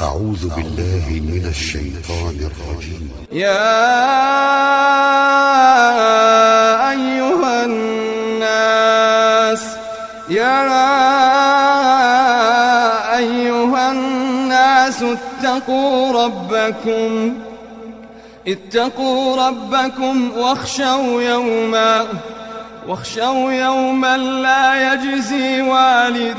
أعوذ بالله من الشيطان الرجيم. يا أيها الناس يا أيها الناس اتقوا ربكم اتقوا ربكم واخشوا يوما واخشوا يوما لا يجزي والد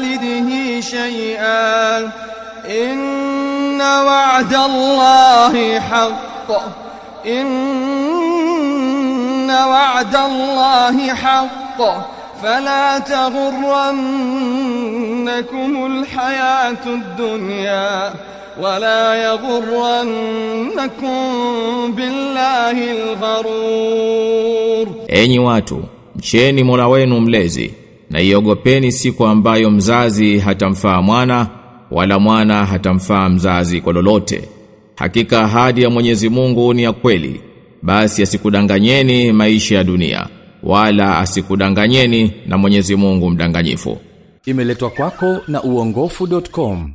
والده شيئا. إن وعد الله حق. إن وعد الله حق. فلا تغرنكم الحياة الدنيا ولا يغرنكم بالله الغرور. Enyi watu, mcheni Mola wenu mlezi. Na iogopeni siku ambayo mzazi hatamfaa mwana wala mwana hatamfaa mzazi kwa lolote. Hakika ahadi ya Mwenyezi Mungu ni ya kweli, basi asikudanganyeni maisha ya dunia wala asikudanganyeni na Mwenyezi Mungu mdanganyifu. Imeletwa kwako na uongofu.com.